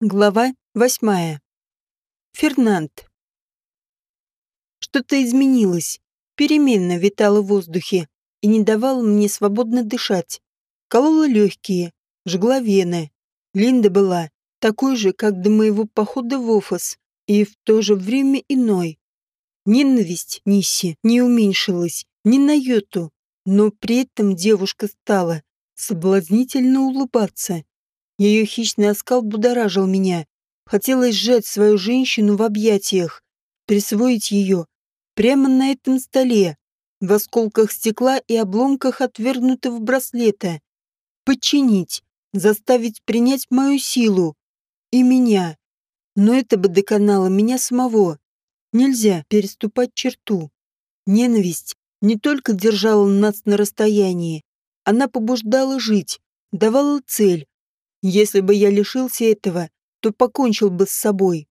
Глава восьмая. Фернанд. Что-то изменилось. Переменно витало в воздухе и не давало мне свободно дышать. Колола легкие, жгла вены. Линда была такой же, как до моего похода в офис, и в то же время иной. Ненависть Нисси не уменьшилась ни на йоту, но при этом девушка стала соблазнительно улыбаться. Ее хищный оскал будоражил меня. Хотелось сжать свою женщину в объятиях, присвоить ее прямо на этом столе, в осколках стекла и обломках отвергнутого браслета. Подчинить, заставить принять мою силу и меня. Но это бы доконало меня самого. Нельзя переступать черту. Ненависть не только держала нас на расстоянии, она побуждала жить, давала цель, если бы я лишился этого, то покончил бы с собой.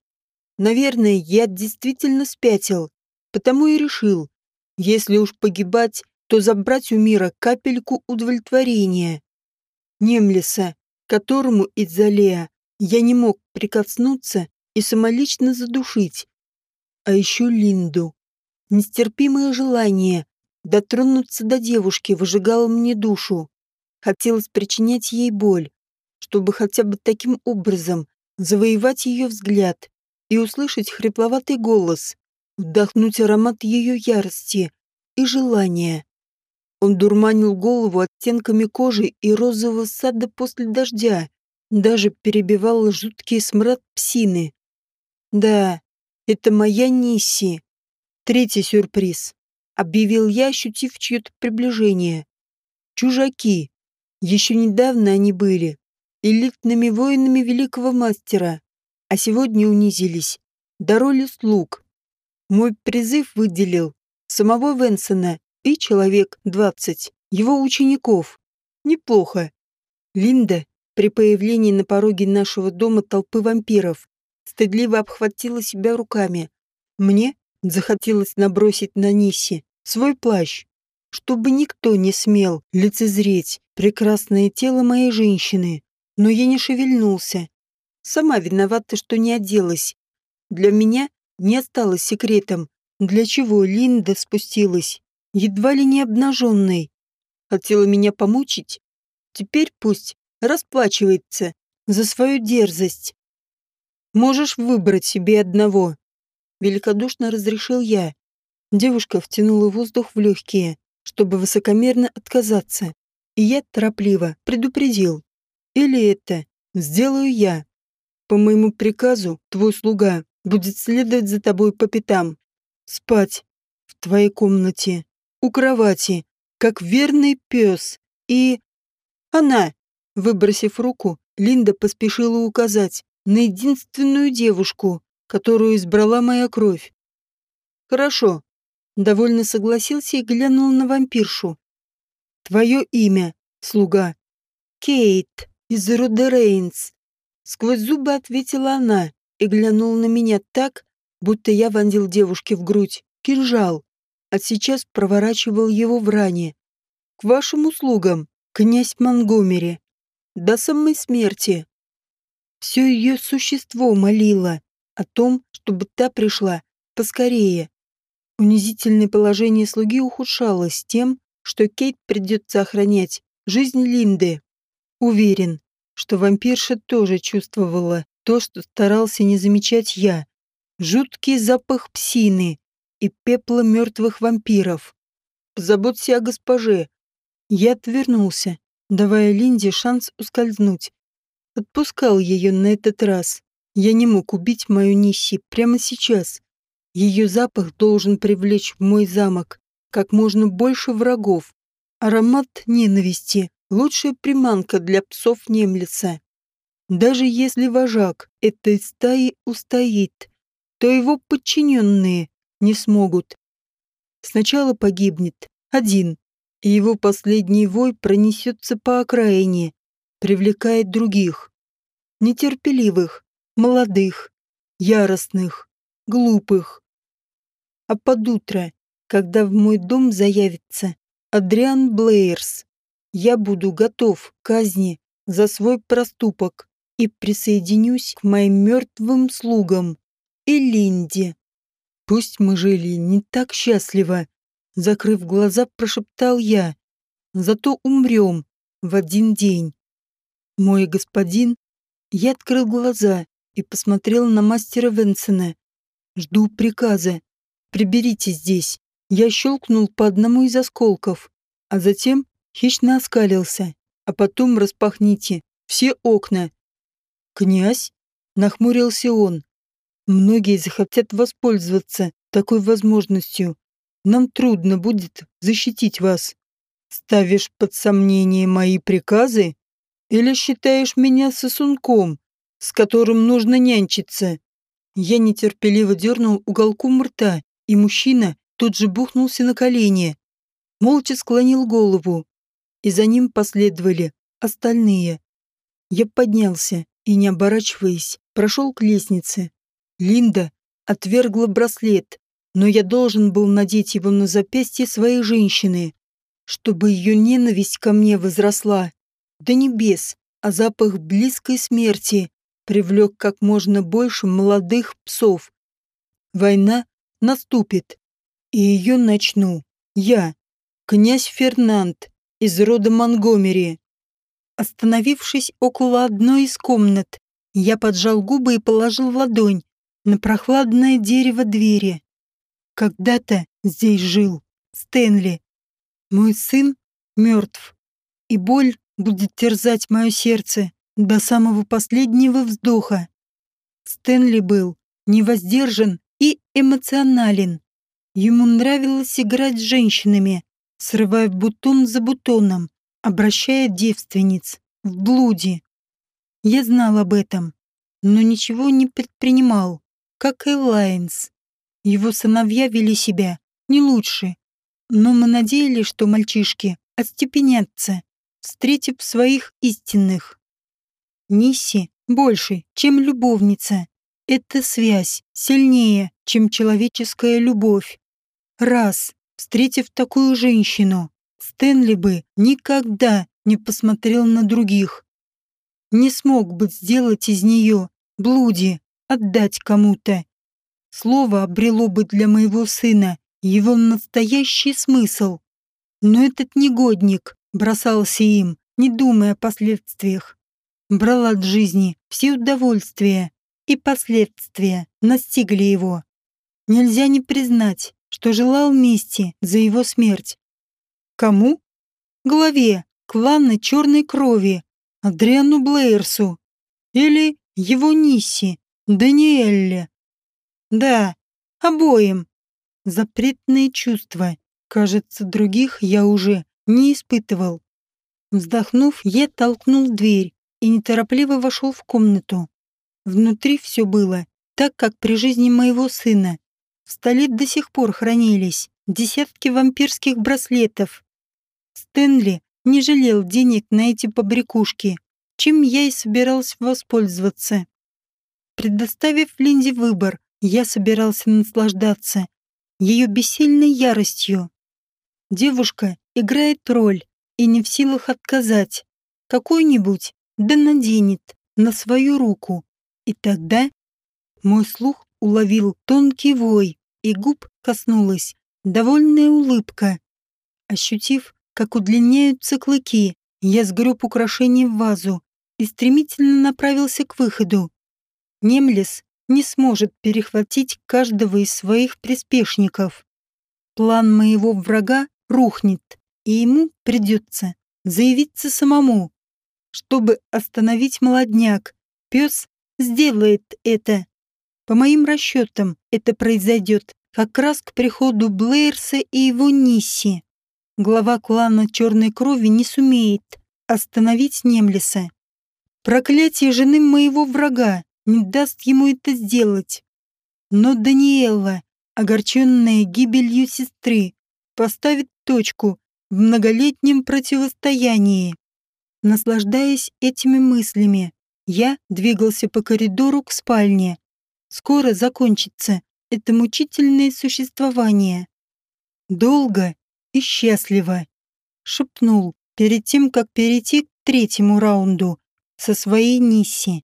Наверное, я действительно спятил, потому и решил, если уж погибать, то забрать у мира капельку удовлетворения. Немлеса, которому из-за Леа я не мог прикоснуться и самолично задушить. А еще Линду. Нестерпимое желание дотронуться до девушки выжигало мне душу. Хотелось причинять ей боль, чтобы хотя бы таким образом завоевать ее взгляд и услышать хрипловатый голос, вдохнуть аромат ее ярости и желания. Он дурманил голову оттенками кожи и розового сада после дождя, даже перебивал жуткий смрад псины. Да, это моя Нисси. Третий сюрприз. Объявил я, ощутив чье-то приближение. Чужаки. Еще недавно они были элитными воинами великого мастера, а сегодня унизились до роли слуг. Мой призыв выделил самого Венсона и человек двадцать его учеников. Неплохо. Линда при появлении на пороге нашего дома толпы вампиров стыдливо обхватила себя руками. Мне захотелось набросить на Нисси свой плащ, чтобы никто не смел лицезреть прекрасное тело моей женщины но я не шевельнулся. Сама виновата, что не оделась. Для меня не осталось секретом, для чего Линда спустилась, едва ли не обнаженной. Хотела меня помучить? Теперь пусть расплачивается за свою дерзость. Можешь выбрать себе одного. Великодушно разрешил я. Девушка втянула воздух в легкие, чтобы высокомерно отказаться. И я торопливо предупредил. Или это сделаю я. По моему приказу твой слуга будет следовать за тобой по пятам. Спать в твоей комнате, у кровати, как верный пес. И... Она, выбросив руку, Линда поспешила указать на единственную девушку, которую избрала моя кровь. Хорошо. Довольно согласился и глянул на вампиршу. Твое имя, слуга. Кейт из рода Рейнс. Сквозь зубы ответила она и глянула на меня так, будто я вонзил девушке в грудь кинжал, а сейчас проворачивал его в ране. К вашим услугам, князь Монгомери. До самой смерти. Все ее существо молило о том, чтобы та пришла поскорее. Унизительное положение слуги ухудшалось тем, что Кейт придется охранять жизнь Линды. Уверен, что вампирша тоже чувствовала то, что старался не замечать я. Жуткий запах псины и пепла мертвых вампиров. Позаботься о госпоже. Я отвернулся, давая Линде шанс ускользнуть. Отпускал ее на этот раз. Я не мог убить мою Нисси прямо сейчас. Ее запах должен привлечь в мой замок как можно больше врагов. Аромат ненависти лучшая приманка для псов Немлиса. Даже если вожак этой стаи устоит, то его подчиненные не смогут. Сначала погибнет один, и его последний вой пронесется по окраине, привлекает других. Нетерпеливых, молодых, яростных, глупых. А под утро, когда в мой дом заявится Адриан Блейерс, я буду готов к казни за свой проступок. и присоединюсь к моим мертвым слугам и Линде. Пусть мы жили не так счастливо, закрыв глаза, прошептал я. Зато умрем в один день. Мой господин, я открыл глаза и посмотрел на мастера Венсена. Жду приказа. Приберите здесь. Я щелкнул по одному из осколков, а затем хищно оскалился. А потом распахните все окна. Князь? Нахмурился он. Многие захотят воспользоваться такой возможностью. Нам трудно будет защитить вас. Ставишь под сомнение мои приказы? Или считаешь меня сосунком, с которым нужно нянчиться? Я нетерпеливо дернул уголком рта, и мужчина тут же бухнулся на колени. Молча склонил голову, и за ним последовали остальные. Я поднялся и, не оборачиваясь, прошел к лестнице. Линда отвергла браслет, но я должен был надеть его на запястье своей женщины, чтобы ее ненависть ко мне возросла до небес, а запах близкой смерти привлек как можно больше молодых псов. Война наступит, и ее начну. Я, князь Фернанд, из рода Монгомери. Остановившись около одной из комнат, я поджал губы и положил ладонь на прохладное дерево двери. Когда-то здесь жил Стэнли. Мой сын мертв, и боль будет терзать мое сердце до самого последнего вздоха. Стэнли был невоздержан и эмоционален. Ему нравилось играть с женщинами, срывая бутон за бутоном, обращая девственниц в блуде. Я знал об этом, но ничего не предпринимал, как и Лайнс. Его сыновья вели себя не лучше, но мы надеялись, что мальчишки остепенятся, встретив своих истинных. Нисси больше, чем любовница. Эта связь сильнее, чем человеческая любовь. Раз, встретив такую женщину, Стэнли бы никогда не посмотрел на других. Не смог бы сделать из нее блуди, отдать кому-то. Слово обрело бы для моего сына его настоящий смысл. Но этот негодник бросался им, не думая о последствиях. Брал от жизни все удовольствия, и последствия настигли его. Нельзя не признать, что желал мести за его смерть. Кому? Главе клана черной крови, Адриану Блейерсу. Или его Нисси, Даниэлле. Да, обоим. Запретные чувства. Кажется, других я уже не испытывал. Вздохнув, я толкнул дверь и неторопливо вошел в комнату. Внутри все было так, как при жизни моего сына. В столе до сих пор хранились десятки вампирских браслетов. Стэнли не жалел денег на эти побрякушки, чем я и собирался воспользоваться. Предоставив Линде выбор, я собирался наслаждаться ее бессильной яростью. Девушка играет роль и не в силах отказать. Какой-нибудь да наденет на свою руку. И тогда мой слух уловил тонкий вой, и губ коснулась довольная улыбка. Ощутив, как удлиняются клыки, я сгреб украшение в вазу и стремительно направился к выходу. Немлес не сможет перехватить каждого из своих приспешников. План моего врага рухнет, и ему придется заявиться самому. Чтобы остановить молодняк, пес сделает это. По моим расчетам, это произойдет как раз к приходу Блейрса и его Нисси. Глава клана Черной Крови не сумеет остановить Немлиса. Проклятие жены моего врага не даст ему это сделать. Но Даниэлла, огорченная гибелью сестры, поставит точку в многолетнем противостоянии. Наслаждаясь этими мыслями, я двигался по коридору к спальне. Скоро закончится это мучительное существование. Долго и счастливо. Шепнул перед тем, как перейти к третьему раунду. со своей Нисси.